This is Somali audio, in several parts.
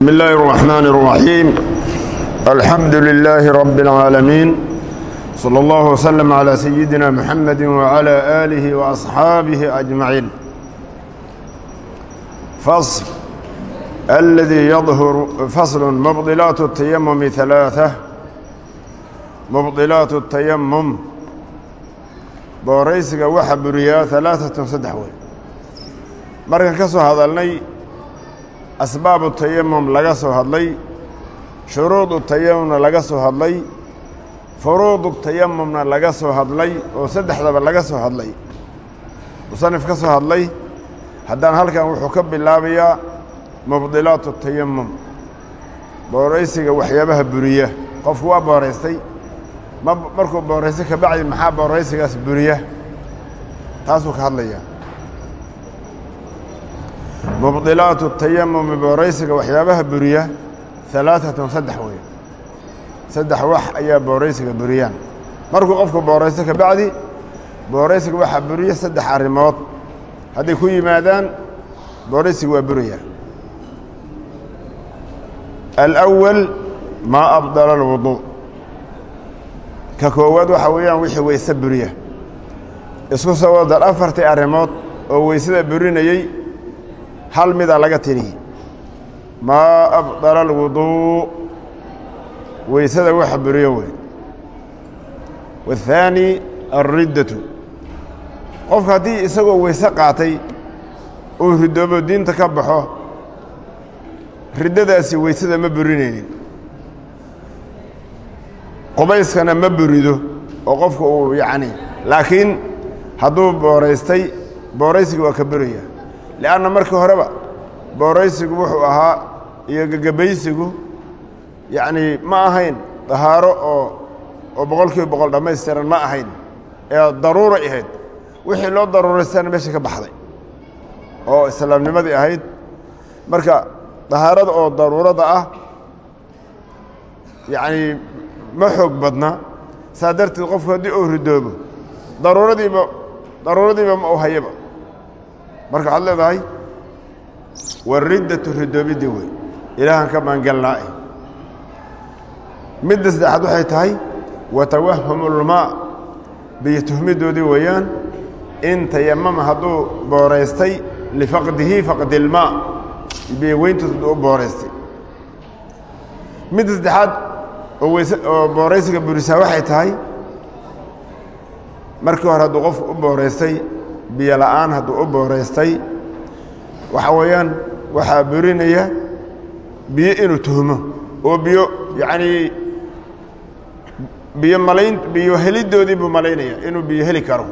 بسم الله الرحمن الرحيم الحمد لله رب العالمين صلى الله وسلم على سيدنا محمد وعلى آله وأصحابه أجمعين فصل الذي يظهر فصل مبطلات التيمم ثلاثة مبطلات التيمم booraysiga waxa buriyaa alaaatun saddex wey markan ka soo hadalnay asbaabu tayamum laga soo hadlay shuruudu tayamumna laga soo hadlay furuudu tayamumna laga soo hadlay oo saddexdaba laga soo hadlay. Musanif ka soo hadlay haddaan halkan wuxuu ka bilaabayaa mubdilaatu tayamum booraysiga waxyaabaha buriya. Qofku waa booraystay ma markuu booraysto ka bacdi maxaa booraysigaas buriya? Taasuu ka hadlayaa mubdilaatu tayamumi booraysiga waxyaabaha buriya alaaatun saddex weeye. Saddex wax ayaa booraysiga buriyaan. Markuu qofku boorayso ka bacdi booraysiga waxaa buriya saddex arrimood. Hadday ku yimaadaan booraysiga waa buraya. Alأwal maa abdala اlwudu ka koowaad waxaa weeyaan wixii weyse buriya. Isku soo wadar afartii arrimood oo weysada burinayey hal mida laga tiriye maa abdala alwuduu weysada waxa buriyo wey. Waathaani alriddatu qofka haddii isagoo weyse qaatay uu ridoobo diinta ka baxo riddadaasi weysada ma burinaynin. Qubayskana ma burido oo qofka uu yacni laakiin hadduu booraystay booraysiga waa ka buraya li'anna markii horeba booraysigu wuxuu ahaa iyo gegabaysigu yacnii ma ahayn dahaaro oo oo boqol kiiba boqol dhammaystiran ma ahayn ee daruuray ahayd wixii loo daruuraystana meesha ka baxday oo islaamnimadii ahayd marka dahaarada oo daruurada ah yacnii ma xoog badna saa darteed qofku haddii uu ridoobo daruuradiiba daruuradiiba ma u hayaba marka waxaad leedahay wariddatu ridoobidii wey ilaahan ka maangalnaa midda saddexaad waxay tahay watawahumulmaa biyo tuhmidoodii weeyaan in tayamama hadduu booraystay lifaqdihi faqdi ilmaa biyo weyntood hadduu u booraystay. Midda saddexaad oo booraysiga burisaa waxay tahay markii hore hadduu qofku u booraystay biyo la'aan hadduu u booraystay waxa weeyaan waxaa burinaya biyo inuu tuhmo. Oo biyo yacnii biyo malayn biyo helidoodii buu malaynaya inuu biyo heli karo.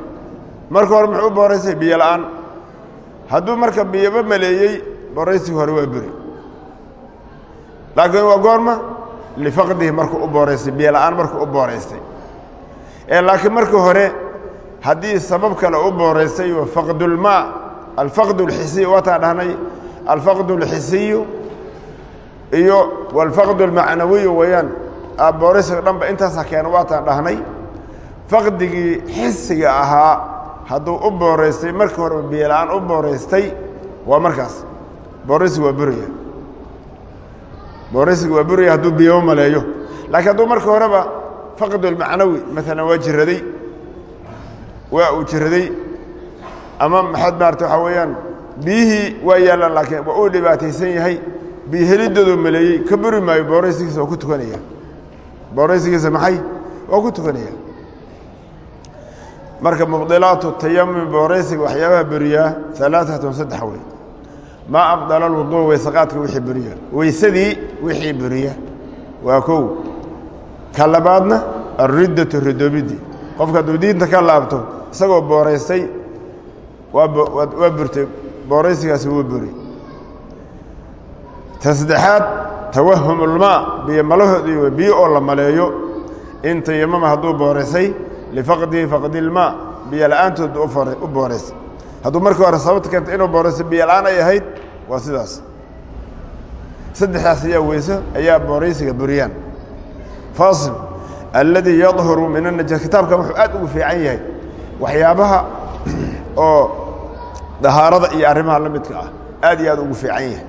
Marka hore muxuu u booraystay biyo la'aan. Hadduu marka biyoba maleeyey booraysiga hore waa buri. Laakiin waa goorma lifaqdihi markuu u booraystay biyo la'aan markuu u booraystay ee laakiin markii hore haddii sabab kale u booraystay wa faqdulmaa alfaqd اlxisiyu waataan dhahnay alfaqd اlxisiyu iyo walfaqd اlmacnawiyu weeyaan booraysiga dhanba intaasa keena waataan dhahnay faqdigii xisiga ahaa hadduu u booraystay markii hore biyo la'aan u booraystay waa markaas booraysiga waa buraya booraysiga waa buraya hadduu biyoba maleeyo laakiin hadduu markii horeba faqd اlmacnawi maalan waa jiraday waa uu jiraday. Ama maxaad maarata waxaa weeyaan biyihii waa yaallaan laakiin waa uu dhibaataysan yahay. Biyo maleeyey ka buri maayo booraysigiisa waa ku tukanaya. Booraysigiisa maxay? Waa ku tukanaya. Marka mubdilaatu tayamumi booraysiga waxyaabaha buriyaa alaaatun saddex wey maa abdala alwuduu weysaqaadka wixii buriya weysadii wixii buriya waa kow ka labaadna alriddatu ridoobidii qofka hadduu diinta ka laabto isagoo booraystay waa burtay. Booraysigaasi wuu buri ta saddexaad tawahumulmaa biyo malahoodii biyo oo la maleeyo. In tayamama hadduu booraysay lifaqdihi faqdilmaa biyo la'aantood u booraysay. Hadduu markii hore sababta keenta inuu booraysto biyo la'aan ay ahayd waa sidaas. Saddexdaas ayaa weyso ayaa booraysiga buriyaan. Fasil alladii yadhuru min anajaa kitaabkan wuxuu aad ugu fiican yahay waxyaabaha oo dahaarada iyo arrimaha la midka ah. Aad iyo aad ugu fiican yahay.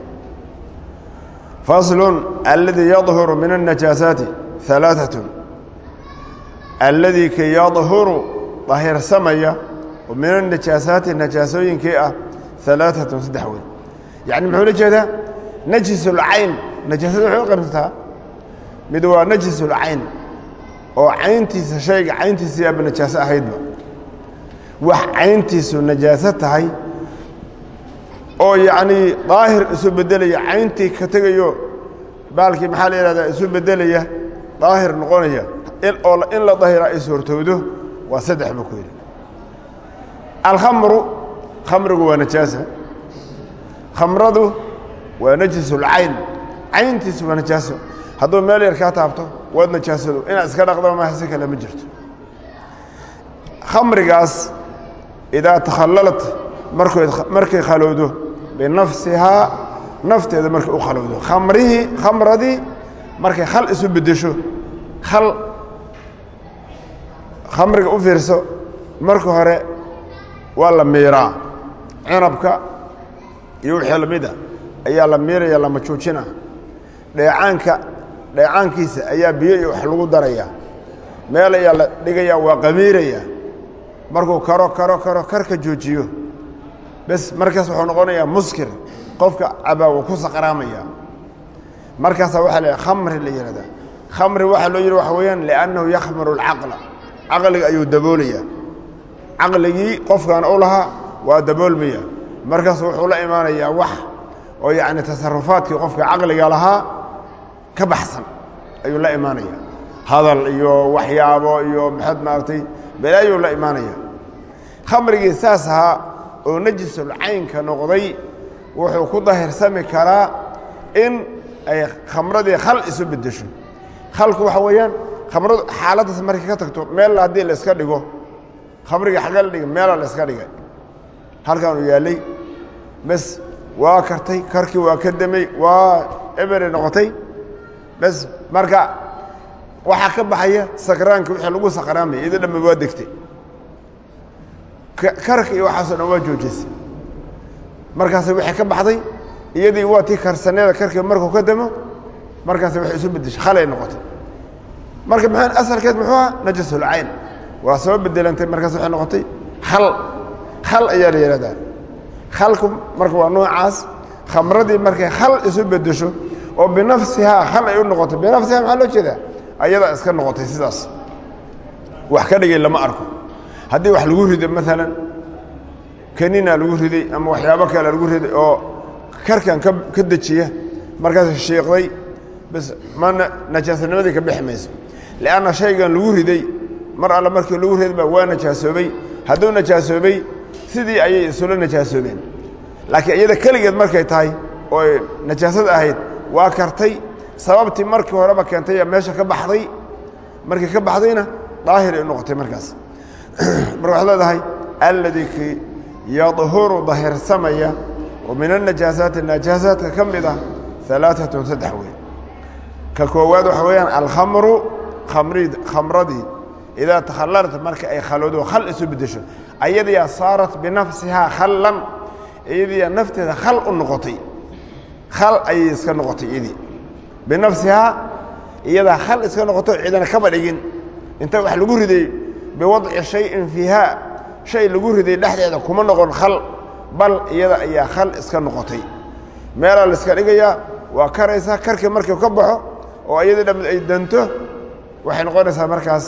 Faslun alladii yadhuru min annajaasaati alaaatun alladii ka yadhuru daahirsamaya oo min annajaasaati najaasooyinkii ah alaaatun saddex weyn. Yacni muxuu la jeedaa? Najisulcayn najaasada waxay u qaybsataa mid waa najisulcayn oo cayntiisa shayga cayntiisa yaaba najaaso ahaydba. Wax cayntiisu najaaso tahay oo yacnii daahir isu beddelaya cayntii ka tegayo baalkii maxaa la yidhahdaa isu beddelaya daahir noqonaya. Oo in la dahira ay suurtowdo waa saddex buu ku yidhi. Alkhamru khamrigu waa najaasa. Khamradu waa najisulcayn cayntiisu waa najaaso hadduu meel yar kaa taabto waad najaasado. Inaad iska dhaqdaba maaha si kale ma jirto. Khamrigaas idaa takhallalat markay khalowdo binafsihaa nafteeda markay u khalowdo. Khamrihii khamradii markay khal isu beddesho khal khamriga u fiirso marka hore waa la miiraa. Cinabka iyo wixii lamida ayaa la miiraya lama joojina dheecaanka dheecaankiisa ayaa biyo iyo wax lagu daraya. Meel ayaa la dhigaya waa qamiiraya. Markuu karo karo karo karka joojiyo. Bes markaas wuxuu noqonayaa muskir. Qofka cabaa wuu ku saqraamaya markaasaa waxaa la khamri la yihahdaa khamri waxaa loo yidhi waxa weeyaan liannahu yakhmiru alcaqla. Caqliga ayuu daboolaya caqligii qofkan u lahaa waa daboolmaya markaas wuxuu la imaanayaa wax oo yacni tasarufaadkii qofka caqliga lahaa ka baxsan ayuu la imaanaya hadal iyo waxyaabo iyo maxaad maaragtay balaayuu la imaanaya khamrigii saas ahaa oo najisul noqday wuxuu ku dahirsami karaa in ay khamradii khal isu beddesho. Khalku waxa weeyaan khamradu xaaladdaas markay ka tagto meel haddii la iska dhigo khamrigii xagga la dhigay meela la iska dhigay. Halkaanu yaallay bes waa kartay karkii waa ka damey waa ebere noqotay bes marka waxaa ka baxaya sakraanka wixii lagu sakraamaya iyado dhambe waa degtay. Karka iyo waxaasoo dhan waa joojisay. Markaase waxay ka baxday iyadii waa tii karsaneeda karkii markuu ka damo markaase waxay isu bedeshay khalay noqotay. Marka maxaa asalkeed muxuu aha najasulcayn waa soo bedelantay markaas waxay noqotay khal khal ayaa la yihahdaa khalku marka waa noocaas khamradii markay khal isu bedesho oo binafsihaa khal ay u noqotay. Binafsihaa maxaa loo jeedaa? Ayadaa iska noqotay sidaas. Wax ka dhigay lama arko. Haddii wax lagu rido maalan kanina lagu riday ama waxyaabo kale lagu riday oo karkan ka dejiya markaas shiiqday bas mana najaasanimadii ka bixi mayso. Lianna shaygan lagu riday mar alle markii lagu ridba waa najaasoobay. Hadduu najaasoobay sidii ayay isula najaasoobeen. Laakiin iyada keligeed markay tahay oo najaasada ahayd waa kartay. Sababtii markii horeba keentay meesha ka baxday markii ka baxdayna daahir ay noqotay markaas. Marka waxaad leedahay alladii ki yadhuru dahirsamaya oo min anajaasaati najaasaadka ka mid ah alaaatun saddex wey ka koowaad waxa weeyaan alkhamru khamradii. Idaa takhallalat marka ay khaloodo khal isu bedesho ayadiyaa saarat binafsihaa khallan iyadiyaa nafteeda khal u noqotay khal ayay iska noqotay iyadii binafsihaa iyadaa khal iska noqoto cidana kaba dhigin. Inta wax lagu riday biwadci shayin fiihaa shay lagu riday dhexdeeda kuma noqon khal bal iyada ayaa khal iska noqotay. Meelaa la iska dhigayaa waa karaysaa karkii markii ka baxo oo iyadii dhamid ay danto waxay noqonaysaa markaas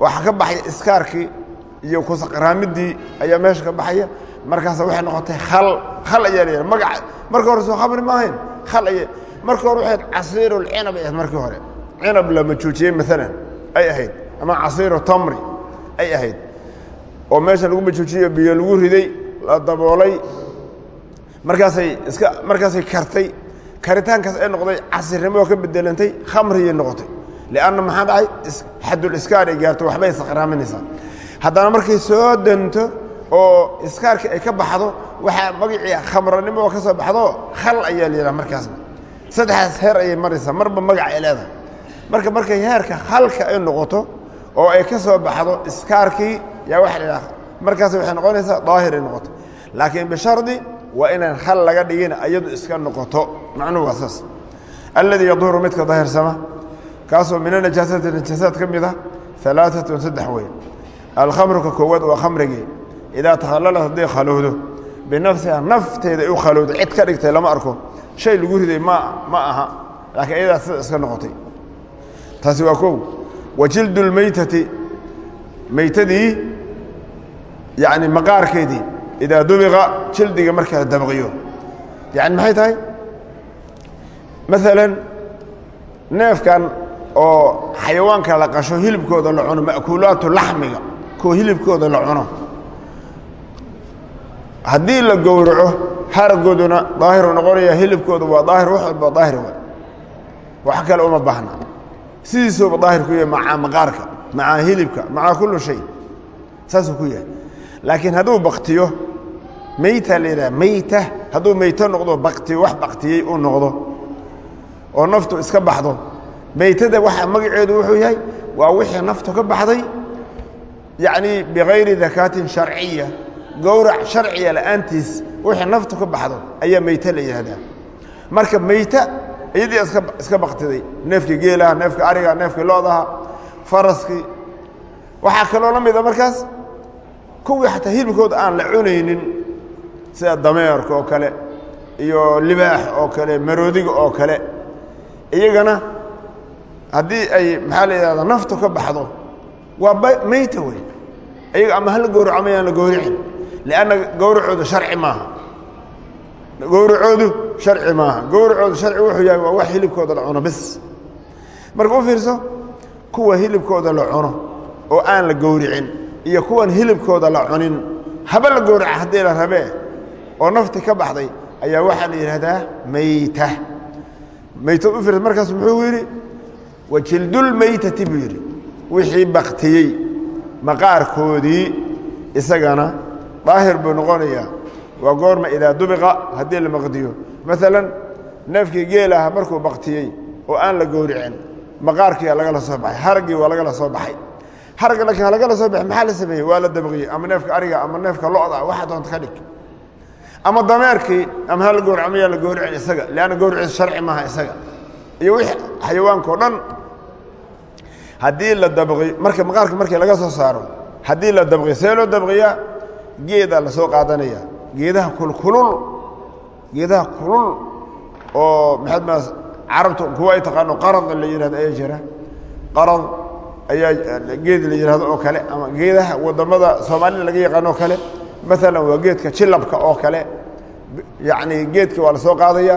waxa ka baxaya iskaarkii iyo kusaqraamiddii ayaa meesha ka baxaya markaas waxay noqotay khal khal ayaa la yidhaha magaca marka hore soo khamri ma ahayn khal aya marka hore waxayd casiirulcinab ay ahayd markii hore. Cinab la majuujiyey maalan ay ahayd. Ama casiiru tamri ay ahayd. Oo meesha lagu majuujiyo biyo lagu riday la daboolay. Markaasay iska markaasay kartay. Karitaankaas ay noqday casirnimo oo ka bedelantay khamriyay noqotay. Lianna maxaa dhacay xaduliskaar ay gaarto waxbay saqraaminaysaa haddana markay soo danto oo iskaarkii ay ka baxdo waxaa magacii khamranimo ka soo baxdo khal ayaa la yidhaha markaasna heer ayay maraysaa marba magac ay leedahay. Marka markay heerka khalka ay noqoto oo ay ka soo baxdo iskaarkii yaa waxa la markaas waxay noqonaysaa daahir ay noqoto. Laakiin bishardi waa inaan khal laga dhigin ayadu iska noqoto. Macnuhu waa saas. Alladii yaduuru midka dahirsama kaasoo min anajaasati najaasaad ka mid a alaaatun saddex wey alkhamruka koowaad waa khamrigii idaa takhallalat hadday khalowdo binafsiha nafteeda ay u khalowdo cid ka dhigtay lama arko shay lagu riday ma ma aha laakiin iyadaa sida iska noqotay taasi waa kow wa jildu lmeytati meytadii yani maqaarkeedii idaa dubiqa jildiga marka la dabqiyo yani maxay tahay maalan neefkan oo xayawaanka la qasho hilibkooda la cuno ma'kuulaatu laxmiga kuwa hilibkooda la cuno haddii la gowraco haragooduna daahiru noqonaya hilibkooda waa daahir wax walba daahir wa wax kale uma baahna. Sidiisuuba daahir ku yahay macaa maqaarka macaa hilibka macaa kullu shay. Saasuu ku yahay. Laakiin hadduu baktiyo meyta la meyta hadduu meyto noqdo baktiyo wax baktiyey uu noqdo oo naftu iska baxdo. Meytada waxa magaceedu wuxuu yahay waa wixii naftu ka baxday yacni bikayri dakaatin sharciya gowrac sharciya la'aantiis wixii naftu ka baxdo ayaa meyte la yidhahdaa marka meyta iyadii iska baktiday neefkii geelaha neefkii ariga neefkii loodaha faraskii waxaa kaloo la mida markaas kuwii xataa hilibkooda aan la cunaynin sida dameerka oo kale iyo libaax oo kale maroodiga oo kale iyagana haddii ay maxaa la yidhahdaa naftu ka baxdo waa meyta wey iyaga ama hala gowraco mayaan la gowricin lianna gowracoodu sharci maaha gowracoodu sharci maaha gowracoodu sharci wuxuu yahay waa wax hilibkooda la cuno bis marka u fiirso kuwa hilibkooda la cuno oo aan la gowricin iyo kuwan hilibkooda la cunin haba la gowraca haddii la rabee oo nafti ka baxday ayaa waxaa la yidhahdaa meyta meytad u fiirsa markaas muxuu yidhi wajildulmeytati buu yidhi wixii baktiyey maqaarkoodii isagana daahir buu noqonayaa waa goorma idaa dubiqa haddii la maqdiyo. Maalan neefkii geelaha markuu baktiyey oo aan la gowricin maqaarkiia lagala soo baxay haraggii waa lagala soo baxay. Haragga laakiin lagala soo baxay maxaa la sameeyey? Waa la dabqiyey ama neefka ariga ama neefka lo'da waxaa doonta ka dhig. Ama dameerkii ama ha la gowrac mayaan la gowricin isaga leanna gowriciisa sharci maaha isaga. Iyo wixii xayawaanka o dhan haddii la dabqi marka maqaarka markii laga soo saaro haddii la dabqiyo see loo dabqiyaa geedaa la soo qaadanaya. Geedaha kulkulul geedaha kulul oo maxaad maa carabtu kuwa ay taqaano qarad la yihahdo ayaa jira. Qarad ayaa geed la yihahdo oo kale ama geedaha waddamada soomaalida laga yaqaano oo kale. Maalan waa geedka jilabka oo kale. Yacni geedka waa la soo qaadaya.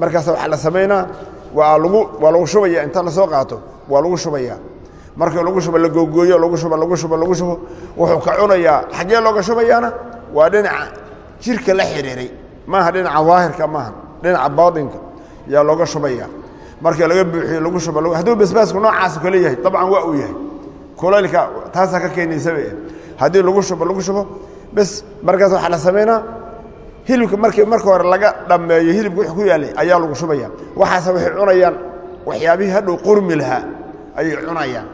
Markaas waxaa la samaynaa waa lagu waa lagu shubaya inta la soo qaato. Waa lagu shubaya markii lagu shubo la googooyo lagu shubo lagu shubo lagu shubo wuxuu ka cunayaa xaggee looga shubayaana? Waa dhinaca jirka la xidhiiray maaha dhinaca daahirka maaha dhinaca baatinka yaa looga shubaya. Markii laga buuxiyo lagu shubo hadduu basbaasku noocaasu kale yahay dabcan waa uu yahay. Kulaylka taasaa ka keenaysaba haddii lagu shubo lagu shubo bes markaas waxaa la samaynaa hilibka markii marka hore laga dhammeeyo hilibka wix ku yaallay ayaa lagu shubaya waxaase waxay cunayaan waxyaabihii hadhow qurmi lahaa ayay cunayaan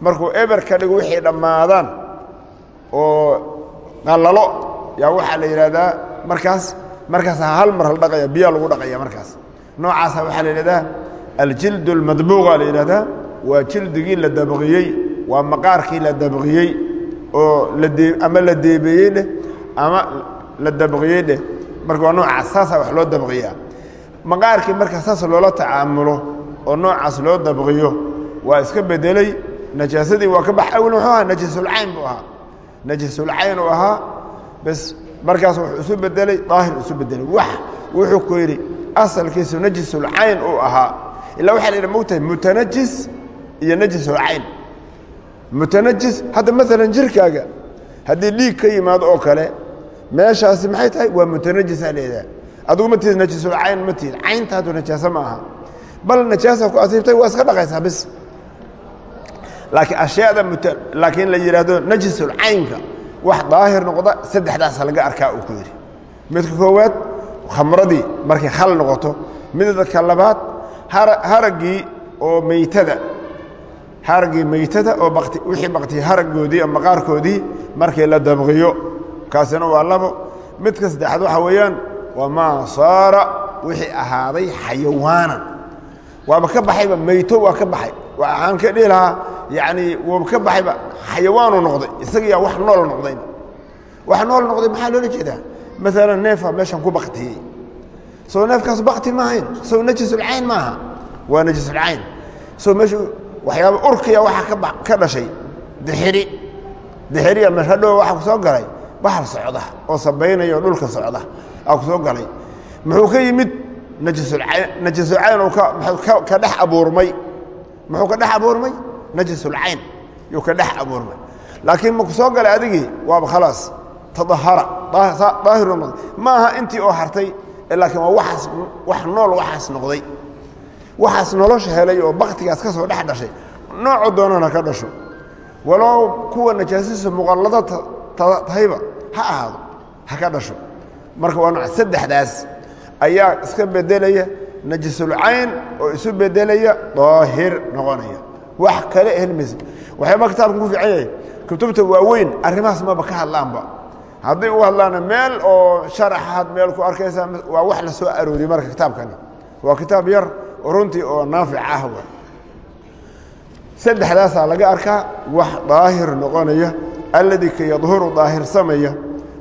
markuu eber ka dhigo wixii dhammaadaan oo qallalo yaa waxaa la yidhahdaa markaas markaasa hal mar la dhaqaya biyaa lagu dhaqaya markaas. Noocaasa waxaa la yidhahdaa aljild اlmadbuuqa la yidhahdaa waa jildigii la dabqiyey waa maqaarkii la dabqiyey oo ama la deebeeyey dheh ama la dabqiyey dheh. Marka waa noocaas saasaa wax loo dabqiyaa. Maqaarkii marka saas loola tacaamulo oo noocaas loo dabqiyo waa iska bedeley najaasadii waa ka bax awel muxuu ahaa najasulcayn buu ahaa. Najasulcayn uu ahaa bes markaas wuxuu isu bedeley daahir isu bedelay wax wuxuu ku yidhi asalkiisu najisulcayn uu ahaa. Ilaa waxaa la yidhi mogtahay mutanajis iyo najisulcayn mutanajis hadda maalan jirkaaga haddii dhiig ka yimaado oo kale meeshaasi maxay tahay? Waa mutanajisa leedaha adugu ma tiid najisulcayn ma tiid cayntaadu najaaso ma aha. Bal najaasa ku asiibtay waa iska dhaqaysaa bis laakiin ashyaada laakiin la yidhaahdo najisulcaynka wax daahir noqda saddexdaasa laga arkaa uu ku yidhi midka koowaad khamradii markay khal noqoto. Midka labaad haraggii oo meytada haraggii meytada oo wixii baktiya haraggoodii ama maqaarkoodii markii la dabqiyo. Kaasina waa labo. Midka saddexaad waxaa weeyaan waa maa saara wixii ahaaday xayawaanan. Waaba ka baxayba mayto waa ka baxay waxaan ka dhihi lahaa yacni waaba ka baxayba xayawaanu noqday isagiyaa wax nool noqdayba wax nool noqday maxaa loola jeedaa? Maalan neefa meeshan ku baktiyey. Soo neefkaas bakti ma ahayn soo najisulcayn maaha waa najisulcayn soo meeshu waxyaaba urkiya waxaa ka dhashay. Dixiri. Dixiriya mehadhow waxaa ku soo galay bahal socda oo sabaynaya oo dhulka socda aa ku soo galay. Muxuu ka yimid najisulcayn najisulcayn ka dhex abuurmay muxuu ka dhex abuurmay? Najisulcayn yuu ka dhex abuurmay. Laakiin maku soo galay adigii? Waaba khalaas. Tadahara. Daahir ma aha intii oo hartay laakiin waa waaas wax nool waxaas noqday. Waxaas nolosha helay oo baktigaas ka soo dhex dhashay. Nooco doonana ka dhasho. Walow kuwa najaasadiisa muqallado tahayba ha ahaado ha ka dhasho. Marka waa nooc saddexdaas ayaa iska bedelaya najisulcayn oo isu bedelaya daahir noqonaya. Wax kale helmaysa waxyaaba kitaabka ku fiican yahay kutubta waaweyn arrimahaas maba ka hadlaanba hadday u hadlaana meel oo sharaxaad meel ku arkaysaa waa wax la soo arooriyey marka kitaabkani. Waa kitaab yar runtii oo naafic ah wa saddexdaasaa laga arkaa wax daahir noqonaya alladii ka yadhuru daahirsamaya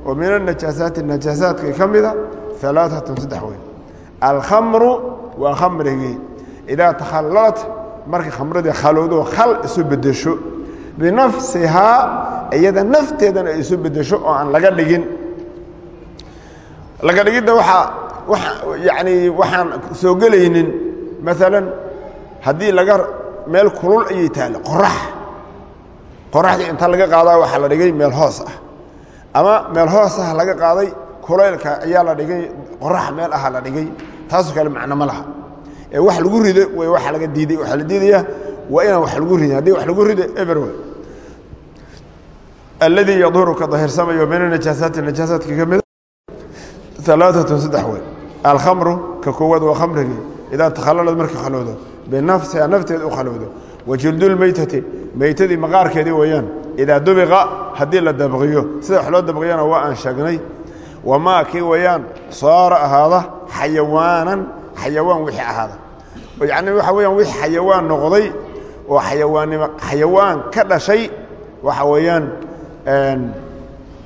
oo min anajaasaati najaasaadka ka mida alaaatun saddex weyn. Alkhamru waa khamrigii idaa takhallalat markay khamradii khalowdo khal isu bedesho binafsihaa iyada nafteedana ay isu bedesho oo aan laga dhigin. Laga dhigidda waaa yani waxaan soo gelaynin. Maalan haddii laga meel kulul ayay taale qorax. Qoraxdii inta laga qaadaa waxaa la dhigay meel hoos ah. Ama meel hoos ah laga qaaday kulaylka ayaa la dhigay qorax meel aha la dhigay taasoo kale macno ma laha. Ee wax lagu rido way waxa laga diiday waxaa la diidayaa waa inaan wax lagu ridin. Haddii wax lagu rido everyway alladii yadhuru ka dahirsamayo min anajaasaati najaasaadka ka mida. Alaaatun saddex wey alkhamru ka koowaad waa khamrigii idaa takhalalad markay khalowdo binafsiha nafteeda u khalowdo wajildulmeytati meytadii maqaarkeedii weeyaan. Idaa dubiqa haddii la dabqiyo. Sida wax loo dabqiyana waa aan sheegnay wamaa kii weeyaan saara ahaada xayawaanan xayawaan wixii ahaada. Yacni waxa weyaan wixii xayawaan noqday oo xayawaannimo xayawaan ka dhashay waxa weeyaan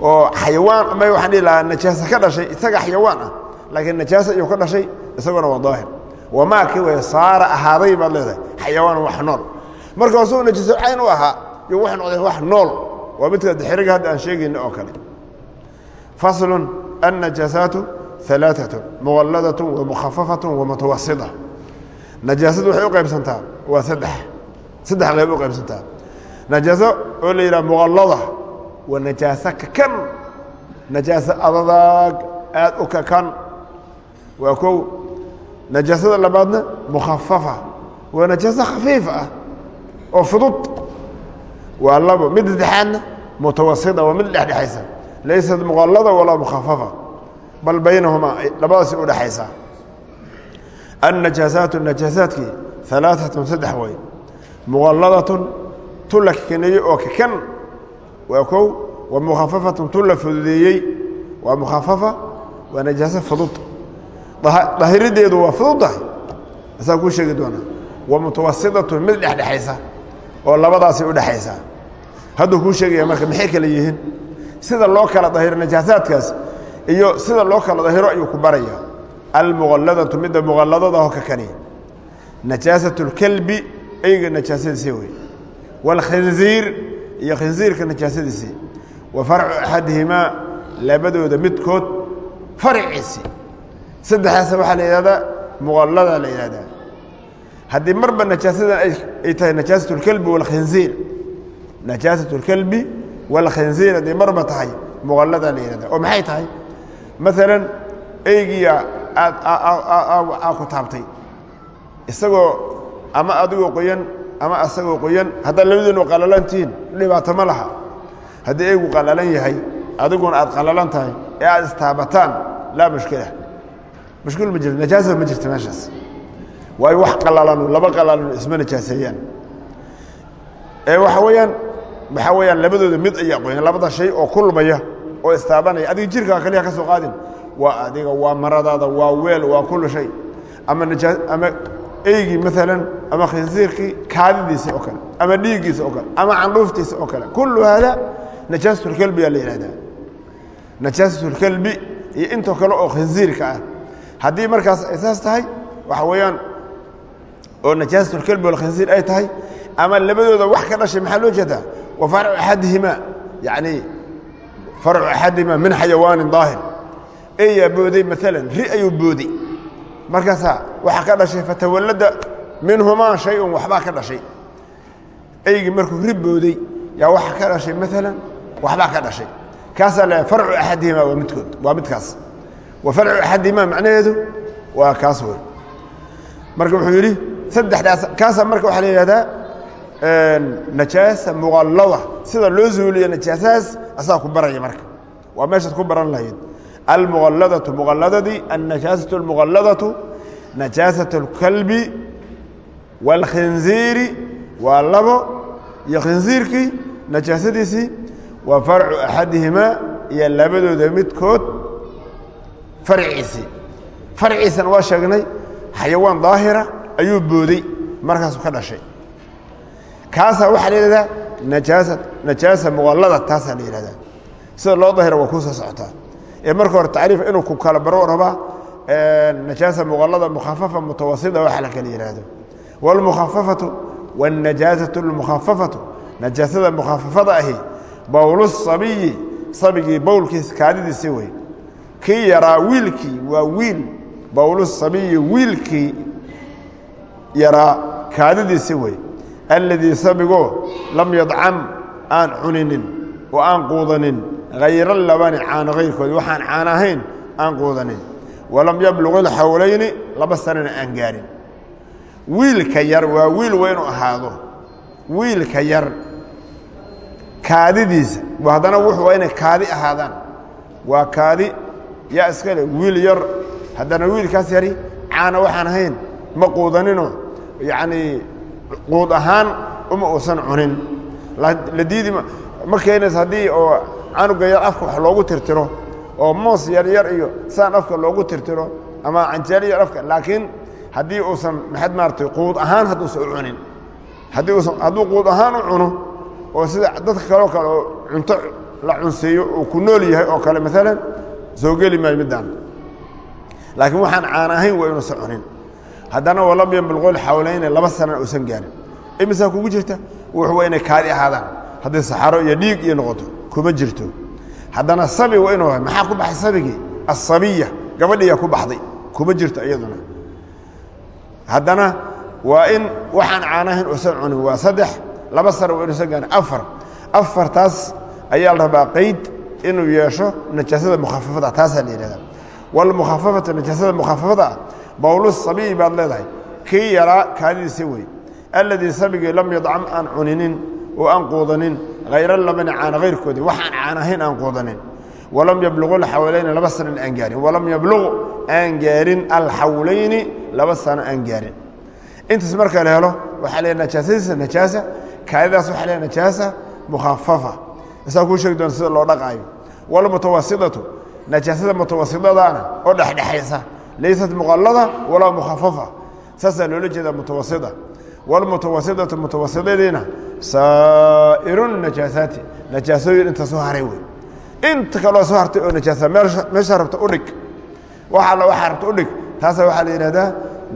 oo xayawaan ama waxaan dhihi lahaa najaasa ka dhashay isaga xayawaan ah laakiin najaasa iyuu ka dhashay isaguna waa daahir. Wamaa kii wey saara ahaaday baad leedahay xayawaan wax nool. Marka suu najiso cayn u ahaa iyo wax noqday wax nool waa midka dixiriga hadda aan sheegayna oo kale. Faslun muqalladatun wa mukhafafatun wa mutawasita najaasadu waxay u qaybsantaa waa saddex saddex qayb u qaybsantaa najaaso oo la yidhaha muqallada waa najaaso kakan najaaso adadaag aad u kakan waa kow najaasada labaadna mukhafafa waa najaaso khafiif ah oo fudud waa labo mid saddexaadna mutawasita waa mid dhexdhexaysa laysat muqallada walaa mukhafafa bal baynahumaa labadaasi u dhexaysa annajaasaatu najaasaadkii alaaatun saddex way. Muqalladatun tu la kakeneeyey oo kakan waa kow. Wa mukhafafatun tu la fududeeyey waa mukhafafa waa najaaso fudud. Dahirideedu waa fudud tahay asaa kuu sheegi doonaa wa mutawasitatun mid dhexdhexaysa oo labadaasi u dhexaysa. Hadduu kuu sheegaya marka maxay kale yihiin sida loo kala dahiro najaasaadkaas iyo sida loo kala dahiro ayuu ku baraya almuqalladatu midda muqalladadaho ka kani najaasat اlkelbi eyga najaasadiisii wey wاlkhinziir iyo khinziirka najaasadiisii wa farcu axadihimaa labadooda midkood farciisi saddexdaas waxaa la yidhahdaa muqallada la yidhahdaa haddii marba najaasadan ay tahay najaasat اlkelbi wاlkhinziir najaasat اlkelbi wاlkhinziir haddii marba tahay muqallada la yidhahda oo maxay tahay maalan eygiya aad aa ku taabtay isagoo ama adigoo qoyan ama asagoo qoyan haddaad labadoonu qalalantihiin dhibaato ma laha haddii eygu qalalan yahay adiguna aad qalalan tahay ee aad istaabataan laa mushkila mushkil ma jirto najaasa ma jirto meeshaas waayo wax qalalanu laba qalalanu isma najaaseeyaan ee waxa weeyaan waxaa weeyaan labadooda mid ayaa qoyan labada shay oo kulmaya oo istaabanaya adiga jirkaa kaliya ka soo qaadin. Waa adiga waa maradaada waa weel waa kullu shay. Ama ama eygii maalan ama khinsiirkii kaadidiisa oo kale ama dhiiggiisa oo kale ama candhuuftiisa oo kale. Kullu haada najaasatulkelbi yaa la yihahdaa najaasatulkelbi iyo intoo kale oo khinsiirka ah. Haddii markaas ay saas tahay waxa weeyaan oo najaasatulkelbi walkhinsiir ay tahay ama labadooda wax ka dhashay maxaa loo jeedaa wa farcu axadihimaa yacni farcu axadihimaa min xayawaanin daahir. Eyaa booday maalan ri ayuu booday markaasaa waxaa ka dhashay fatawallada minhumaa shay-un waxbaa ka dhashay. Eygii markuu ri booday yaa waxaa ka dhashay maalan waxbaa ka dhashay. Kaasaa la farcu axadihimaa waa midkood waa midkaas. Wa farcu axadihimaa najaasa muqallada sida loo zuuliyo najaasahaas asagaa ku baraya marka. Waa meeshaad ku baran lahayd. Almuqalladatu muqalladadii annajaasatu almuqalladatu najaasat اlkalbi wاlkhinziiri waa labo. Iyo khinziirkii najaasadiisii waa farcu axadihimaa iyo labadooda midkood farciisii farciisana waa sheegnay xayawaan daahira ayuu booday markaasuu ka dhashay kaasaa waxaa la yihahdaa najaasa najaasa muqallada taasaa la yihahdaa sida loo dahira waa kuu soo socotaa ee marka hore tacriif inuu ku kala baro rabaa najaasa muqallada mukhafafa mutawasida waxa la kala yihahdo wاlmukhafafatu wاnajaasatu اlmukhafafatu najaasada mukhafafada ahi bowlu sabiyi sabigii bowlkiis kaadidiisi wey kii yaraa wiilkii waa wiil bowlu sabiyi wiilkii yaraa kaadidiisi wey alladii sabigoo lam yadcam aan cuninin oo aan quudanin hayra labani caano kayrkoodi waxaan caan ahayn aan quudanin walam yabluq ilxawlayni laba sanana aan gaarin wiilka yar waa wiil weynu ahaado wiilka yar kaadidiisa haddana wuxuu waa inay kaadi ahaadaan waa kaadi yaa iska le wiil yar haddana wiilkaas yari quud ahaan uma uusan cunin. La diidi ma keenaysa haddii oo canuga yar afka wax loogu tirtiro oo moos yar yar iyo saan afka loogu tirtiro ama canjeelo yar afka laakiin haddii uusan maxaad maaratay quud ahaan hadduusan u cunin. Haddii uusan hadduu quud ahaan u cuno oo sida dadka kaleo kale oo cunto la cunseeyo uu ku nool yahay oo kale maalan soo geli maayo middaan. Laakiin waxaan caan ahayn waa inuusan cunin haddana walam yambilqol xawlayne laba sanana uusan gaarin. Imisaa kugu jirta? Wuxu waa inay kaadi ahaadaan. Haddii saxaro iyo dhiig iyo noqoto kuma jirto. Haddana sabi waa inuu maxaa ku baxay sabigii asabiya gabadhiyaa ku baxday. Kuma jirto iyaduna. Haddana waa in waxaan caanahayn uusan cunin. Waa saddex laba sana waa inuusan gaarin. Afar afartaas ayaa la rabaa qeyd inuu yeesho najaasada mukhafafada taasaa la yidhahdaa. Walmukhafafatu najaasada mukhafafada ah bowlu sabiyi baad leedahay. Kii yaraa kaadidiisa wey alladii sabigii lam yadcam aan cuninin oo aan quudanin. Hayra labani caana hayrkoodii waxaan caan ahayn aan quudanin. Walam yabluqu alxawlayni laba sanan aan gaarin walam yabluq aan gaarin alxawlayni laba sano aan gaarin intaas marka la helo waxaa leeyahay najaasadiisa najaasa. Kaadidaas waxaa leeyahay najaasa mukhafafa isaa kuu sheegi doona sida loo dhaqaayo. Walmutawasidatu najaasada mutawasidadaana oo dhexdhexaysa laysat muqallada walaa mukhafafa saasaa loola jeedaa mutawasida walmutawasidatu mutawasidadiina saa'iru najaasaati najaasooyin inta soo haray wey inta kaloo soo hartay oo najaasa meesha rabta udhig waxa waxaa rabta udhig taasa waxaa la yidhahdaa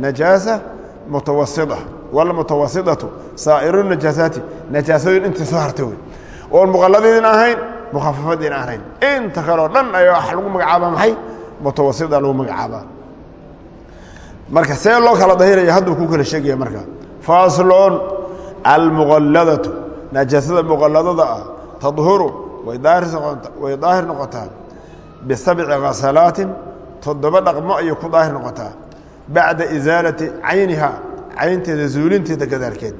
najaasa mutawasida walmutawasidatu saa'iru najaasaati najaasooyin inta soo hartay wey oon muqalladiina ahayn mukhafafadiina ahayn inta kaleo dhan ayaa wax lagu magacaabaa maxay mutawasida lagu magacaabaa marka see loo kala dahiraya hadduu ku kala sheegaya marka faslon almuqalladatu najaasada muqalladada ah tadhuru way daahir noqotaa bisabci khasalaatin toddoba dhaqmo ayay ku daahir noqotaa bacda isaalati cayniha caynteeda zuulinteeda gadaalkeed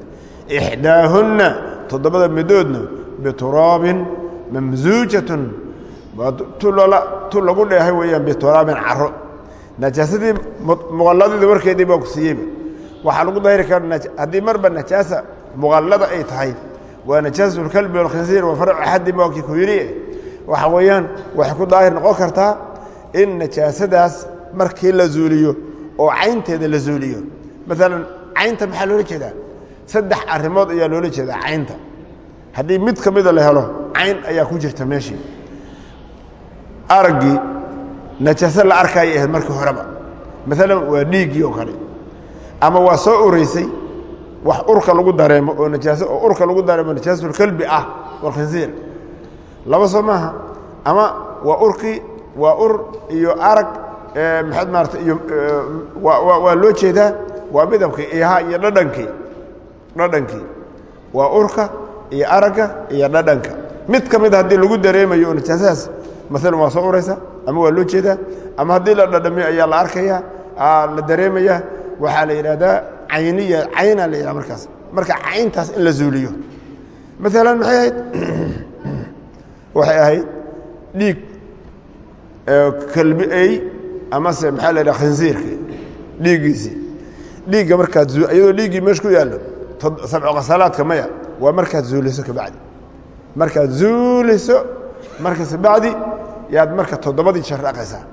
ixdaahunna toddobada midoodna bituraabin mamsuujatun tu lagu dheehay weeyaan bituraabin caro najaasadii muqalladadii warkeedii baa ku siiyeyba waxaa lagu dahiri kara haddii marba najaasa muqallada ay tahay waa najaasatlkalbi walkhinsiir wa farcu axadi maaki ku yidhi waxa weeyaan waxay ku daahir noqon kartaa in najaasadaas markii la zuuliyo oo caynteeda la zuuliyo. Maalan caynta maxaa loola jeedaa? Saddex arrimood ayaa loola jeedaa caynta. Haddii mid ka mida la helo cayn ayaa ku jirta meeshii. Araggii najaase la arkaayay ahayd markii horeba. Maalan waa dhiiggii oo kale. Ama waa soo ureysay wax urka lagu dareemo oo najaaso oo urka lagu dareemo najaasulkelbi ah walkhinsiir laba soo maaha. Ama waa urkii waa ur iyo arag maxaad maarata iyo waa loo jeedaa waa midabkii iyaha iyo dhadhankii dhadhankii waa urka iyo aragga iyo dhadhanka. Mid ka mida haddii lagu dareemayo oo najaasadaas maalan waa soo uraysa ama waa loo jeedaa? Ama haddii la dhadhamiyo ayaa la arkaya la dareemaya waxaa la yidhahdaa cayniya caynaa la yidhaha markaas. Marka cayntaas in la zuuliyo. Maalan maxay ahayd waxay ahayd dhiig kalbi ey amase maxaa la yidhaha khinsiirkii dhiiggiisii dhiigga markaad iyadoo dhiiggii meesha ku yaallo sabco qasalaadka maya waa markaad zuuliso kabacdi markaad zuuliso markas bacdi yaad marka toddobadii jeer dhaqaysaa.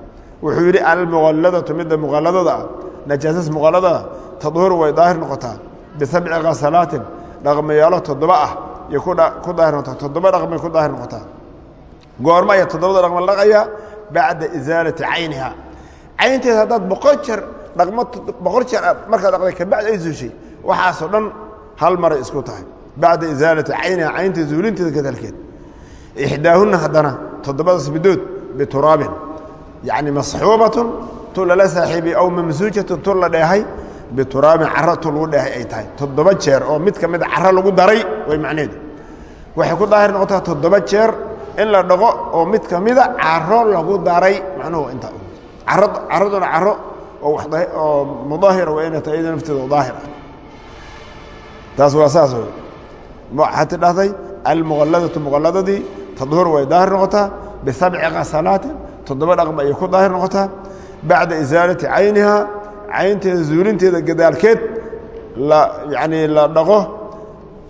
Wuxuu yidhi almuqalladatu midda muqalladada ah najaasas muqalladada tadhuru way daahir noqotaa bisabci kasalaatin dhaqmayaalo toddoba ah iyo ku daahir noqotaa toddoba dhaqmay ku daahir noqotaa. Goorma ayaa toddobada dhaqma dhaqayaa bacda isaalati cayniha. Caynteeda haddaad boqol jeer dhaqmo boqol jeer markaad dhaqday kabacdi ay zuushay waxaasoo dhan hal maray isku tahay. Bacda isaalati cayniha caynta zuulinteeda gadaalkeed ixdaahunna haddana toddobadaas midood bituraabin yacni masxuubatun tu lala saaxiibay aw mamsuujatun tu la dheehay bituraabin caro tu lagu dheehay ay tahay toddoba jeer oo mid ka mida caro lagu daray way macneedu waxay ku daahir noqotaa toddoba jeer in la dhaqo oo mid ka mida caro lagu daray macnuhu inta caro caraduna caro oo mudaahira waa inay tahay iyada nafteeda daahir ah taas waa saas wey waxaad tidhahday almuqalladatu muqalladadii tadhur way daahir noqotaa bisabci kasalaatin toddoba dhaqma ayay ku daahir noqotaa bacda isaalati caynihaa caynteeda zuulinteeda gadaalkeed la yanii la dhaqo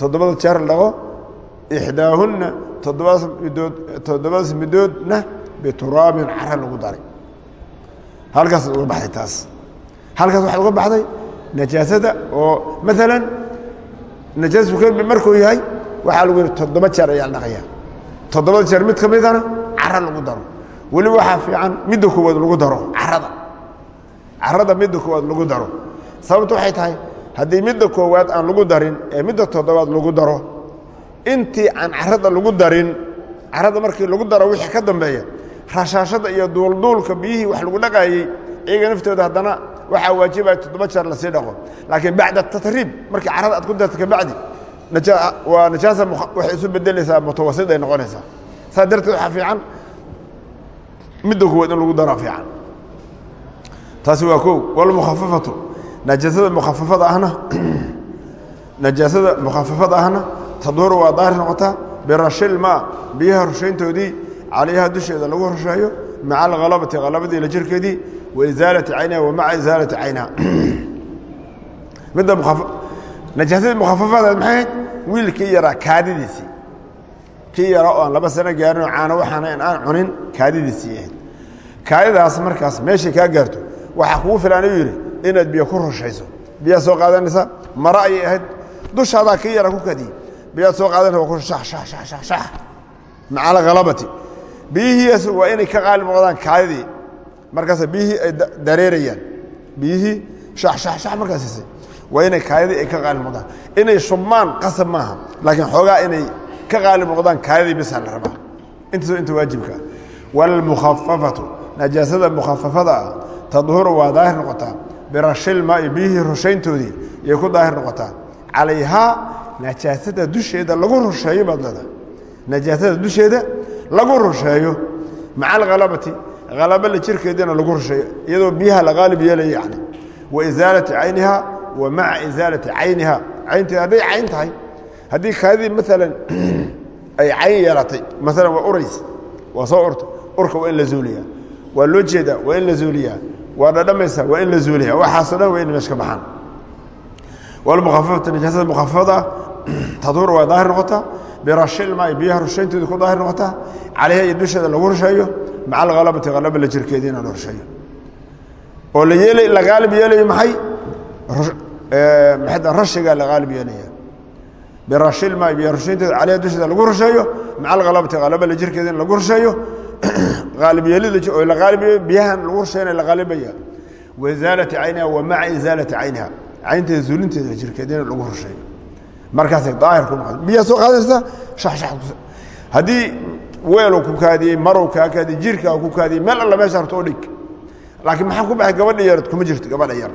toddobada jeer la dhaqo ixdaahunna toddobadaas midood toddobadaas midoodna bituraabin cara lagu daray halkaas uga baxday taas halkaas waxaad uga baxday najaasada oo maalan najaasu markuu yahay waxaa lagu yihi toddoba jeer ayaa la dhaqaya toddobada jeer mid ka midana cara lagu daro. Weliba waxaa fiican midda koowaad lagu daro carada carada midda koowaad lagu daro. Sababtu waxay tahay haddii midda koowaad aan lagu darin ee midda toddobaad lagu daro intii aan carada lagu darin carada markii lagu daro wixii ka dambeeya rashaashada iyo duulduulka biyihii wax lagu dhaqaayey iyaga naftooda haddana waxaa waajibaya toddoba jeer la sii dhaqo. Laakiin bacda tatriib markii carada aad ku darta kabacdi waa najaasa waxay isu bedelaysaa mutawasid ay noqonaysaa. Saas darteed waxaa fiican midda kuwaad in lagu daro fiican. Taasi waa kow. Walmukhafafatu najaasada mukhafafada ahna najaasada mukhafafada ahna tadhuru waa daahir noqotaa birashilmaa biyaha rushayntoodii calayha dusheeda lagu rusheeyo maca alhalabati halabadii la jirkeedii wa isaalati cayniha wa maca isaalati cayniha midda najaasadii mukhafafadaed maxay wiilkii yaraa kaadidiisii. Kii yaraa oo aan laba sano gaarinoo caano waxaana aan cunin kaadidiisii ahayd. Kaadidaas markaas meeshay kaa gaarto waxaa kugu filan u yidhi inaad biyo ku rushayso. Biyaad soo qaadanaysa maro ayay ahayd. Dushaadaa kii yaraa ku kadiyey biyaad soo qaadanaysa waa ku shax maca alhalabati biyihiias waa inay ka qaali noqdaan kaadidii. Markaas biyihii ay dareerayaan. Biyihii shax shax shax markaasise waa inay kaadidii ay ka qaali noqdaan. Inay shubmaan qasab maaha. Laakiin xoogaa inay ka qaali noqdaan kaadidii bisaa la rabaa? Intaasoo inta waajibkaa waalmukhafafatu najaasada mukhafafada ah tadhuru waa daahir noqotaa. Birashilmaai biyihii rushayntoodii yay ku daahir noqotaa. Calayhaa najaasada dusheeda lagu rusheeyo baad leedahay. Najaasada dusheeda lagu rusheeyo. Maca alhalabati halaba la jirkeediina lagu rusheeyo. Iyadoo biyaha la qaalib yeelaya yani wa isaalati cayniha wa maca isaalati cayniha. Caynteeda hadday cayn tahay. Haddii kaadidii maalan ay cayn yeelatay maalan waa urays waa soo urta urka waa in la zuuliyaa. Waa loo jeedaa waa in la zuuliyaa. Waa dhadhamaysa waa in la zuuliyaa. Waxaasoo dhan waa in meesh ka baxaan walmukhafafata najaasada mukhafafada tadhur waa daahir noqotaa birashilmaai biyaha rushaynteedu ku daahir noqotaa calayha iyo dusheeda lagu rusheeyo. Maca alhalabati halaba la jirkeedii inaan rusheeyo. Oo la yeelay la qaalib yeelayo maxay rashigaa la qaalib yeelaya. Birashilma biyo rushaynteeda caleyha dusheeda lagu rusheeyo maca alhalabati halabala jirkeeda in lagu rusheeyo. Qaalib yeelida oo la qaalib biyahan lagu rusheynaya la qaalibaya. Waisaalati cayniha wa maca isaalati cayniha. Caynteeda zuulinteeda jirkeeda in lagu rusheeyo. Markaasay daahir ku noqon. Biyaa soo qaadaysa shaxshax haddii weeluu ku kaadiyey maruu kaa kaadiyey jirkaa ku kaadiyey meel alla meesha harto oo dhig. Laakiin maxaa ku baxay gabadhii yareed kuma jirto gabadha yar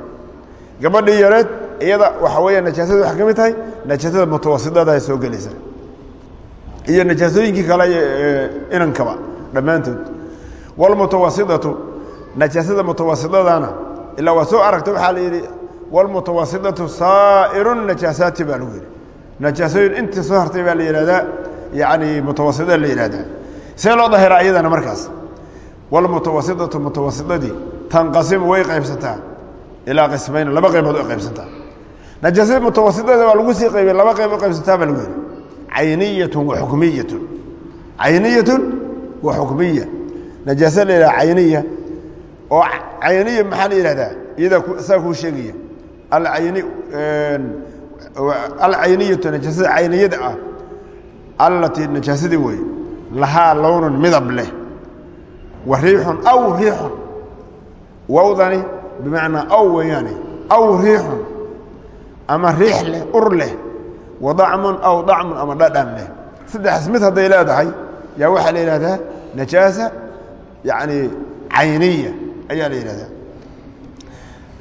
gabadhii yareed iyada waxa weeya najaasada waxay ka mid tahay najaasada mutawasidadaa soo gelaysa iyo najaasooyinkii kale inankaba dhammaantood. Walmutawasidatu najaasada mutawasidadana ilaa waa soo aragta waxaa la yidhi walmutawasidatu saa'iru najaasaati baa lagu yidhi. Najaasooyin intii soo hartay baa la yidhahdaa yani mutawasida la yidhahdaa see loo dahiraa iyadana markaas. Walmutawasidatu mutawasidadii tanqasimu way qaybsataa ilaa qismayn laba qaybood ay qaybsantaa. Najaasada mutawasidada waa lagu sii qaybay laba qayb u qaybsantaa baa lagu yidhi. Cayniyatun wa xukmiyatun. Cayniyatun wa xukmiya. Najaasa la yidhaha cayniya oo cayniya maxaa la yidhahdaa iyadaa saa kuu sheegaya. Alcayni alcayniyatu najaasada cayniyada ah. Allatii najaasadii wey lahaa lownun midab leh. Wa riixun aw riixun. Wawdani bimacnaa aw weeyaane aw riixun ama riix leh ur leh wa dacmun aw dacmun ama dhadhan leh. Saddexaas mid hadday leedahay yaa waxaa la yidhahdaa najaasa yani cayniya ayaa la yidhahdaa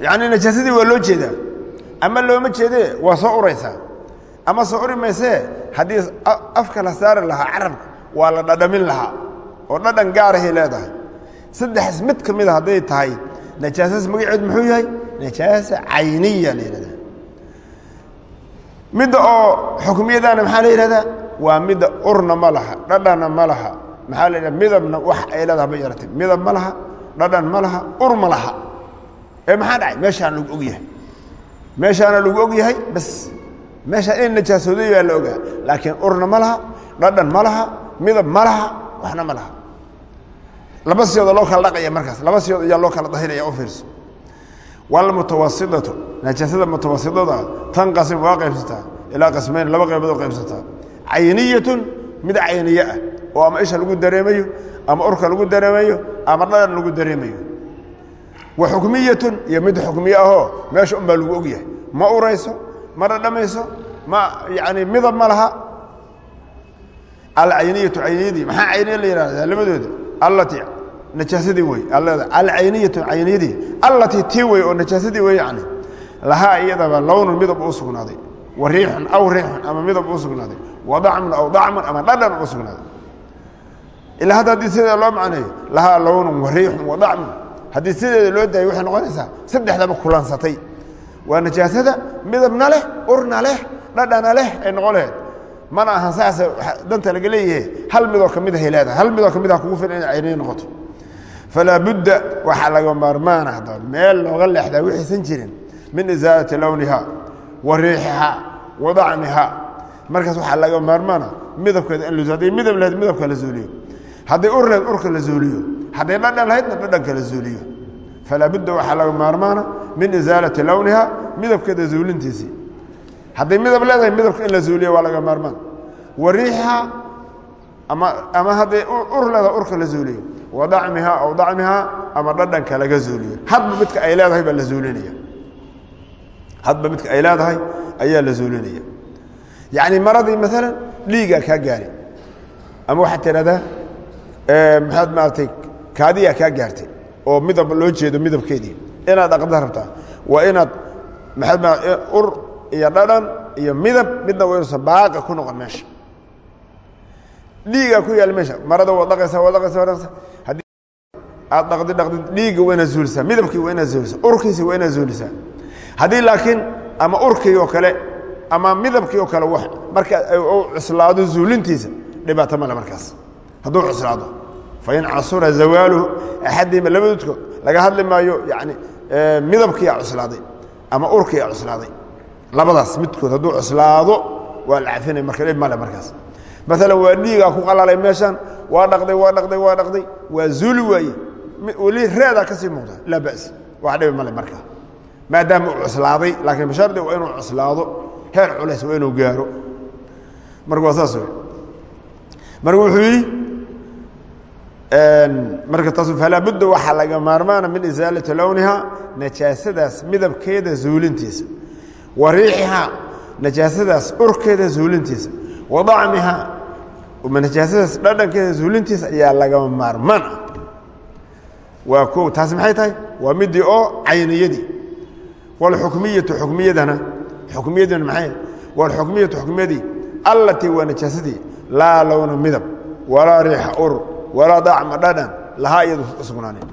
yani najaasadii waa loo jeedaa. Ama looma jeedee waa soo uraysaa. Ama soo uri maysee haddii afka la saari lahaa carabka waa la dhadhamin lahaa oo dhadhan gaarahay leedahay. Saddexaas mid ka mida hadday tahay najaasaas magaceed muxuu yahay? Najaasa cayniya la yidhahdaa midda oo xukmiyadaana maxaa la yidhahdaa waa midda urna ma laha dhadhanna ma laha. Maxaa la yidhahda midabna wax ay leedaha ma yaratay midab ma laha dhadhan ma laha ur ma laha. Ee maxaa dhacay? Meeshaan lagu og yahay. Meeshaana lagu og yahay bas. Meeshaan in najaasooday baa la ogaa. Laakiin urna ma laha dhadhan ma laha midab ma laha waxna ma laha laba siyoodoo loo kala dhaqaya markaas. Laba siyood ayaa loo kala dahiraya u fiirso walmutawasidatu najaasada mutawasidada tanqasim waa qaybsataa ilaa qismayn laba qaybood oo qaybsataa cayniyatun mid cayniye ah. Oo ama isha lagu dareemayo ama urka lagu dareemayo ama dhadhan lagu dareemayo. Wa xukmiyatun iyo mid xukmiye ahoo meesha un baa lagu ogyahay ma urayso ma dhadhamayso ma yani midab ma laha. Alcayniyatu cayniyadii. Maxaa cayniya la yihahdaa labadooda. Allatii najaasadii wey alcayniyatu cayniyadii allatii tii wey oo najaasadii wey yani lahaa iyadaba lownun midab uu sugnaaday wa riixun aw riixun ama midab uu sugnaaday wa dacmun aw dacmun ama dhadhan uu sugnaaday. Ilaa hadda haddii sideeda loo macneeyo lahaa lownun wa riixun wa dacmun haddii sideeda loo daayo waxay noqonaysaa saddexdaba kulansatay waa najaasada midabna leh urna leh dhadhana leh ay noqon laheyd mana ahan saas danta laga leeyahe hal midoo ka mid ahay leedahay hal midoo ka mid ah kugu filan inay cayniye noqoto falaa budda waxaa laga maarmaana haddaba meel looga leexdaa wixaysan jirin min isaalati lowniha wa riixiha wa dacmiha markaas waxaa laga maarmaana midabkeeda in hadday midab lahayd midabka la zuuliyo hadday ur lahayd urka la zuuliyo hadday dhadhan lahaydna dhadhanka la zuuliyo falaa budda waxaa laga maarmaana min isaalati lowniha midabkeeda zuulintiisii hadday midab leedahay midabka in la zuuliyo waa laga maarmaan wa wa dacmiha aw dacmiha ama dhadhanka laga zuuliyo hadba midka ay leedahay baa la zuulinaya hadba midka ay leedahay ayaa la zuulinaya yacni maradii maalan dhiigaa kaa gaari ama waxaad tidhahdaa maxaad maaragtay kaadiyaa kaa gaartay oo midab loo jeedo midabkeedii inaad dhaqda rabtaa waa inaad maxaad ma ur iyo dhadhan iyo midab midna waa inuusan baaqa ku noqon meesha dhiigaa ku yaal meesha. Marada waa dhaqaysa waa dhaqaysa aad dhaqdi dhaqdid dhiigga waa inaad zuulisaa midabkii waa inaad zuulisaa urkiisi waa inaad ama urkii oo kale ama midabkii oo kale wax marka u cuslaado zuulintiisa dhibaato male markaas. Hadduu cuslaado. Fain casura zawaaluhu axadiima labadoodko laga hadli maayo yani midabkiiaa cuslaaday ama urkiiaa cuslaaday. Labadaas midkood hadduu cuslaado waa la cafinay marka dhib male markaas maalan waa dhiigaa ku qalalay meeshan waa dhaqday waa dhaqday waa dhaqday waa zuuli waaye. Weli reedaa ka sii muuqda laa bas wax dhibi male markaa. Maadaama uu cuslaaday laakiin bishardi waa inuu cuslaado heer culays waa inuu gaaro. Marka waa saas wey marka wuxuu yidhi marka taas falaa budda waxaa laga maarmaana min isaalati lowniha najaasadaas midabkeeda zuulintiisa wa riixihaa najaasadaas urkeeda zuulintiisa wa dacmihaa najaasadaas dhadhankeeda zuulintiisa ayaa lagama maarmaan ah. Waa ko taasi maxay tahay? Waa midii oo cayniyadii. Wاlxukmiyatu xukmiyadana xukmiyaduna maxay? Wاlxukmiyatu xukmiyadii allatii waa najaasadii laa lowna midab walaa riixa ur walaa dacma dhadhan lahaa iyadu usugnaanin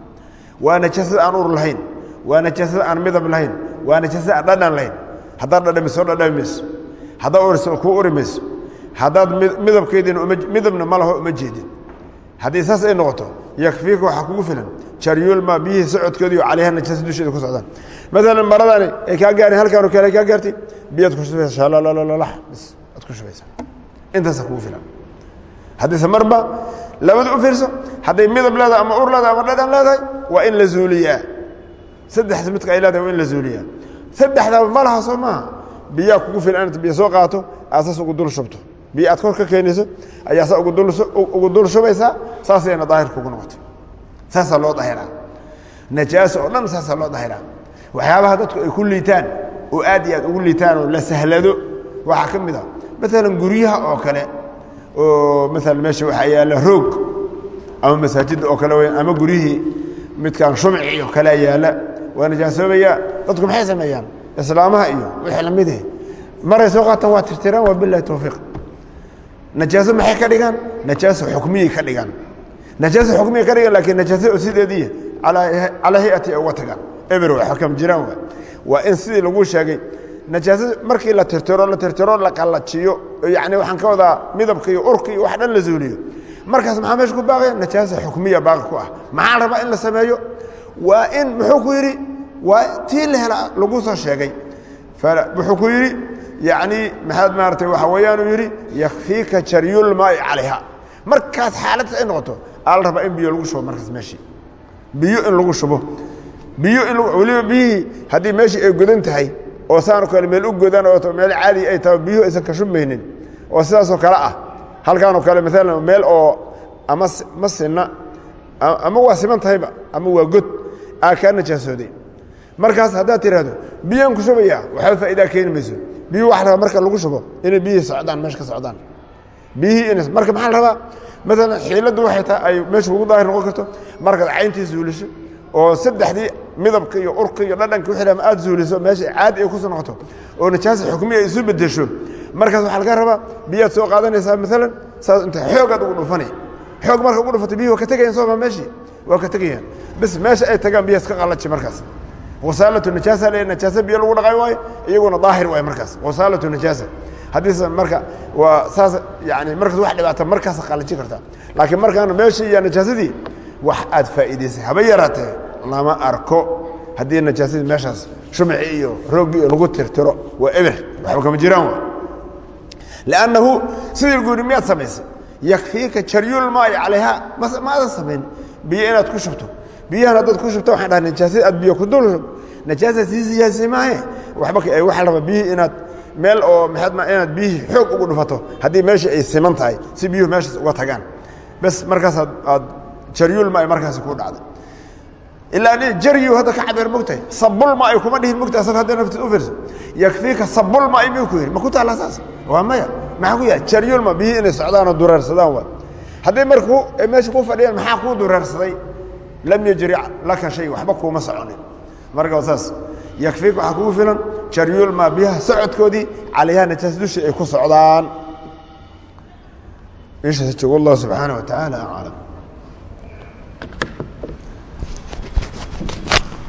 waa najaasada aan ur lahayn waa najaasada aan midab lahayn waa najaasada aan dhadhan lahayn. Haddaad dhadhami mayso haddaad uriso kuu uri haddaad midabkeediina midabna ma laho uma jeedin. Haddii saas ay noqoto yakfiika waxaa kugu filan jaryulma biyihii socodkoodii oo calayha najaasa dusheeda ku socdaan. Maalan maradani ay kaa gaareen halkaanu kale kaa gaartay biyaad ku shubaysa bis aad ku shubaysa intaasa kugu filan. Haddiise marba labada u fiirso hadday midab leedahay ama ur leedahay ama dhadhan leedahay waa in la zuuliyaa. Saddexda midka ay leedahay waa in la zuuliyaa. Saddexdaaba ma laha soo maaha. Biyaa kugu filan inaad biyo soo qaato aad saas ugu dul shubto biyo aad kor ka keenayso ayaa saa ugu dul shubaysaa saasayna daahir kugu noqoto saasaa loo dahiraa najaaso oo dhan saasaa loo dahiraa waxyaabaha dadku ay ku liitaan oo aad iyo aad ugu liitaan oo la sahlado waxaa ka mid a maalan guryaha oo kale oo maalan meesha waxaa yaalla roog ama masaajidda oo kale weyan ama guryihii midkaan shumci oo kalea yaalla. Waa najaasoobaya dadku maxay sameeyaan? Islaamaha iyo wixii lamideh maray soo qaataan waa tirtiraan waa bilahi towfiiq najaaso maxay ka dhigaan? Najaaso xukmiyay ka dhigaan. Najaaso xukmiyay ka dhigaan laakiin najaaso oo sideedii calaa hay'ati ay uga tagaan. Eber waa xukam jiraan waa. Waa in sidii lagu sheegay najaaso markii la tirtiro la tirtiro la qallajiyo yani waxaan ka wadaa midabka iyo urka iyo wax dhan la zuuliyo. Markaas maxaa meesha ku baaqaya najaasa xukmiya baaqi ku ah. Maxaa rabaa in la sameeyo? Waa in muxuu ku yidhi waa tii la hela lagu soo sheegay. Wuxuu ku yidhi yani maxaad maaratay waxa weeyaan uu yidhi yakfiika jaryulmaai calayha. Markaas xaaladdas ay noqoto aa la rabaa in biyo lagu shubo markaas meeshii biyo in lagu shubo. Biyo in weliba biyihii haddii meeshii ay godan tahay oo saanoo kale meel u godan oo meel caadi ay tahay biyuhu aysan ka shubmaynin oo sidaasoo kale ah. Halkaanoo kale maalan meel oo ama ma sinna ama waa siman tahayba ama waa god aa kaa najaasooday. Markaas haddaad tidhaahdo biyaan ku shubaya waxba faa'idaa keeni mayso biyuhu waxa rabaa marka lagu shubo inay biyihii socdaan meesha ka socdaan. Biyihii in marka maxaa la rabaa? Maalan xiiladdu waxay tahay ay meesha kugu daahir noqon karto markaad cayntii zuuliso oo saddexdii midabka iyo urka iyo dhadhanka wixii lama aad zuuliso meesha caadi ay ku soo noqoto oo najaasa xukmiya ay isu bedesho markaas waxaa laga rabaa biyaad soo qaadanaysaa maalan saas inta xoogaad ugu dhufanay xoog marka ugu dhufato biyuhi waa ka tegayaan sooma meeshii waa ka tegayaan bis meesha ay tagaan biyaha iska qallaji markaas wasaalatu najaasa le najaasa biyo lagu dhaqay waayo iyaguna daahir waay markaas. Wasaalatu najaasa haddiise marka waa saas yani markaas wax dhibaata markaasa qallaji kartaa laakiin markaan meeshii iyo najaasadii wax aad faa'iidaysay haba yaraatee lama arko. Haddii najaasadii meeshaas shumci iyo roogi lagu tirtiro waa eber. Waxba kama jiraan wa lannahu sidii yidhi miyaad samaysay yakfiika jaryulmaai calayha ma adan samayn biyo inaad ku shubto biyahan haddaad ku shubto waxaan dhaha najaasada aad biyo ku dul shub najaasa sii siyaasay maahe. Waxba waxaa la rabaa biyihii inaad meel oo ma inaad biyihii xoog ugu dhufato. Haddii meeshii ay siman tahay si biyuhu meeshaas uga tagaan. Bes markaas aad aad jaryulma ay markaasi ku dhacday ilaa jaryu hadda ka cabir mogtahay sabulma ay kuma dhihin mogtahay asag hadda naftiid u fiirso. Yakfiika sabulma ay miyuu ku yidhi? Ma ku taalla saas? Waa maya. Maxaa ku yahay? Jaryulma biyihii inay socdaan oo dureersadaan waa hadday marku meesha ku fadhiyaan maxaa kuu dureersaday lam yajri laka shay waxba kuuma soconin marka saas yakfiik waxaa kugu filan jaryulma biyaha socodkoodii calayha najaas dushii ay ku socdaan meeshaas joogo allah subxaana wa tacaala aclam